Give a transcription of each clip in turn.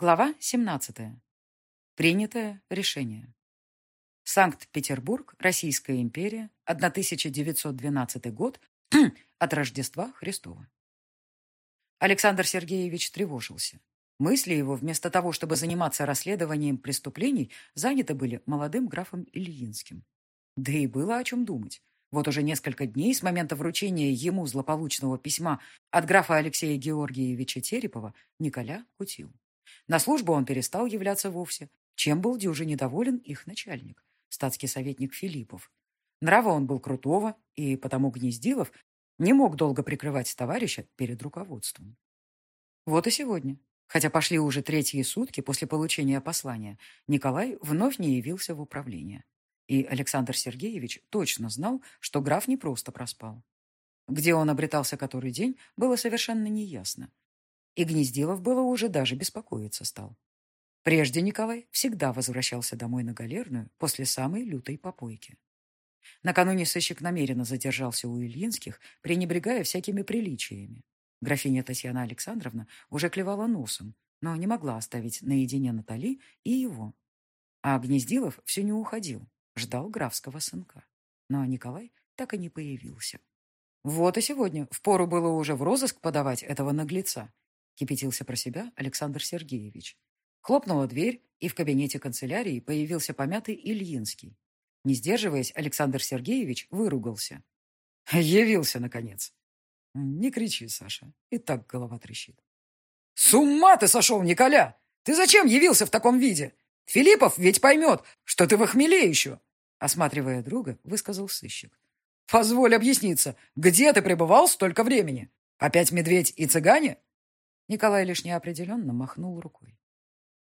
Глава 17. Принятое решение. Санкт-Петербург, Российская империя, 1912 год, от Рождества Христова. Александр Сергеевич тревожился. Мысли его, вместо того, чтобы заниматься расследованием преступлений, заняты были молодым графом Ильинским. Да и было о чем думать. Вот уже несколько дней с момента вручения ему злополучного письма от графа Алексея Георгиевича Терепова Николя кутил. На службу он перестал являться вовсе, чем был дюже недоволен их начальник, статский советник Филиппов. Нрава он был крутого, и потому Гнездилов не мог долго прикрывать товарища перед руководством. Вот и сегодня, хотя пошли уже третьи сутки после получения послания, Николай вновь не явился в управление. И Александр Сергеевич точно знал, что граф не просто проспал. Где он обретался который день, было совершенно неясно и Гнездилов было уже даже беспокоиться стал. Прежде Николай всегда возвращался домой на галерную после самой лютой попойки. Накануне сыщик намеренно задержался у Ильинских, пренебрегая всякими приличиями. Графиня Татьяна Александровна уже клевала носом, но не могла оставить наедине Натали и его. А Гнездилов все не уходил, ждал графского сынка. Но Николай так и не появился. Вот и сегодня впору было уже в розыск подавать этого наглеца, кипятился про себя Александр Сергеевич. Хлопнула дверь, и в кабинете канцелярии появился помятый Ильинский. Не сдерживаясь, Александр Сергеевич выругался. Явился, наконец. Не кричи, Саша. И так голова трещит. С ума ты сошел, Николя! Ты зачем явился в таком виде? Филиппов ведь поймет, что ты в охмеле еще. Осматривая друга, высказал сыщик. Позволь объясниться, где ты пребывал столько времени? Опять медведь и цыгане? Николай лишь неопределенно махнул рукой.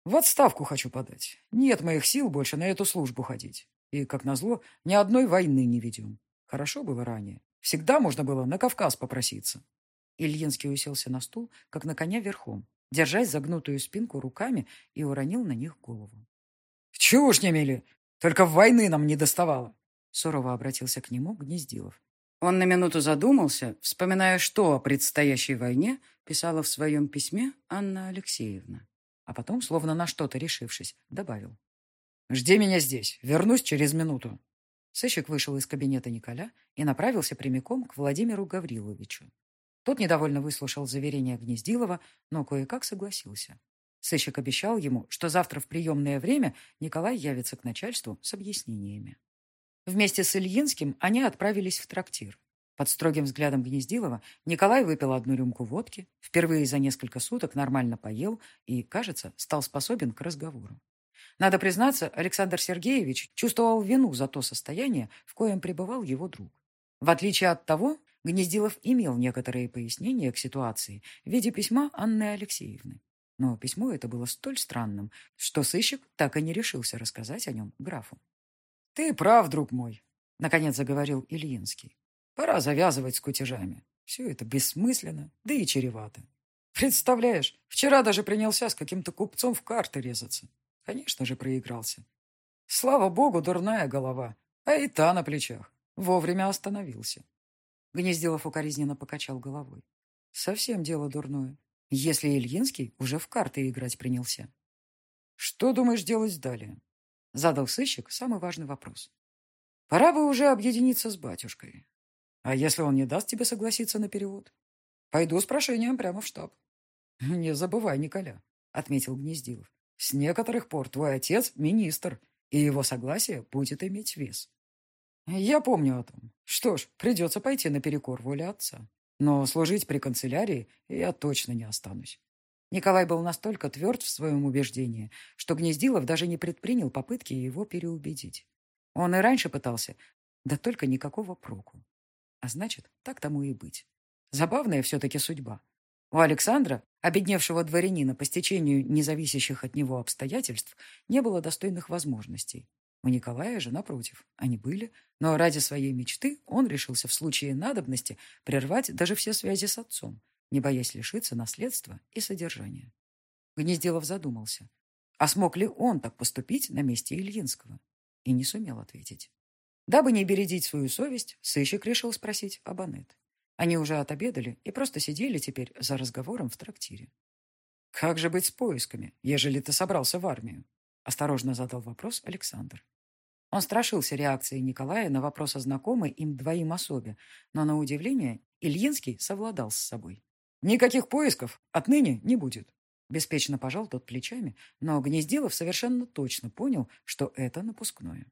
В отставку хочу подать. Нет моих сил больше на эту службу ходить. И, как назло, ни одной войны не ведем. Хорошо было ранее. Всегда можно было на Кавказ попроситься. Ильинский уселся на стул, как на коня верхом, держась загнутую спинку руками и уронил на них голову. «Чушь не мели! Только войны нам не доставало!» Сурово обратился к нему Гнездилов. Он на минуту задумался, вспоминая, что о предстоящей войне писала в своем письме Анна Алексеевна. А потом, словно на что-то решившись, добавил. «Жди меня здесь. Вернусь через минуту». Сыщик вышел из кабинета Николя и направился прямиком к Владимиру Гавриловичу. Тот недовольно выслушал заверение Гнездилова, но кое-как согласился. Сыщик обещал ему, что завтра в приемное время Николай явится к начальству с объяснениями. Вместе с Ильинским они отправились в трактир. Под строгим взглядом Гнездилова Николай выпил одну рюмку водки, впервые за несколько суток нормально поел и, кажется, стал способен к разговору. Надо признаться, Александр Сергеевич чувствовал вину за то состояние, в коем пребывал его друг. В отличие от того, Гнездилов имел некоторые пояснения к ситуации в виде письма Анны Алексеевны. Но письмо это было столь странным, что сыщик так и не решился рассказать о нем графу. «Ты прав, друг мой», — наконец заговорил Ильинский. «Пора завязывать с кутежами. Все это бессмысленно, да и чревато. Представляешь, вчера даже принялся с каким-то купцом в карты резаться. Конечно же, проигрался. Слава богу, дурная голова, а и та на плечах. Вовремя остановился». Гнездилов укоризненно покачал головой. «Совсем дело дурное, если Ильинский уже в карты играть принялся. Что думаешь делать далее?» Задал сыщик самый важный вопрос. Пора бы уже объединиться с батюшкой. А если он не даст тебе согласиться на перевод? Пойду с прошением прямо в штаб. Не забывай, Николя, отметил Гнездилов. С некоторых пор твой отец министр, и его согласие будет иметь вес. Я помню о том. Что ж, придется пойти наперекор воле отца. Но служить при канцелярии я точно не останусь. Николай был настолько тверд в своем убеждении, что Гнездилов даже не предпринял попытки его переубедить. Он и раньше пытался, да только никакого проку. А значит, так тому и быть. Забавная все-таки судьба. У Александра, обедневшего дворянина по стечению независящих от него обстоятельств, не было достойных возможностей. У Николая же, напротив, они были, но ради своей мечты он решился в случае надобности прервать даже все связи с отцом, не боясь лишиться наследства и содержания. Гнездилов задумался, а смог ли он так поступить на месте Ильинского? И не сумел ответить. Дабы не бередить свою совесть, сыщик решил спросить об Анет. Они уже отобедали и просто сидели теперь за разговором в трактире. «Как же быть с поисками, ежели ты собрался в армию?» Осторожно задал вопрос Александр. Он страшился реакции Николая на вопрос о знакомой им двоим особе, но, на удивление, Ильинский совладал с собой. «Никаких поисков отныне не будет», — беспечно пожал тот плечами, но Гнездилов совершенно точно понял, что это напускное.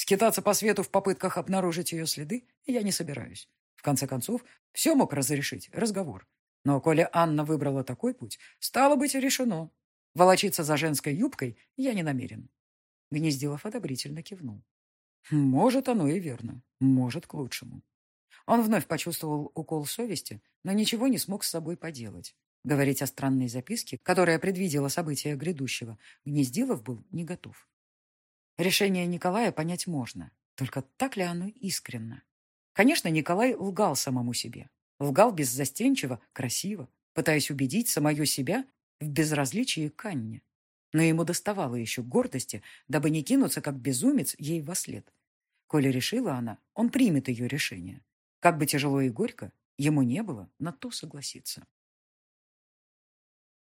Скитаться по свету в попытках обнаружить ее следы я не собираюсь. В конце концов, все мог разрешить разговор. Но коли Анна выбрала такой путь, стало быть решено. Волочиться за женской юбкой я не намерен. Гнездилов одобрительно кивнул. Может, оно и верно. Может, к лучшему. Он вновь почувствовал укол совести, но ничего не смог с собой поделать. Говорить о странной записке, которая предвидела события грядущего, Гнездилов был не готов. Решение Николая понять можно, только так ли оно искренно? Конечно, Николай лгал самому себе. Лгал беззастенчиво, красиво, пытаясь убедить самое себя в безразличии к Анне. Но ему доставало еще гордости, дабы не кинуться, как безумец, ей во след. Коли решила она, он примет ее решение. Как бы тяжело и горько, ему не было на то согласиться.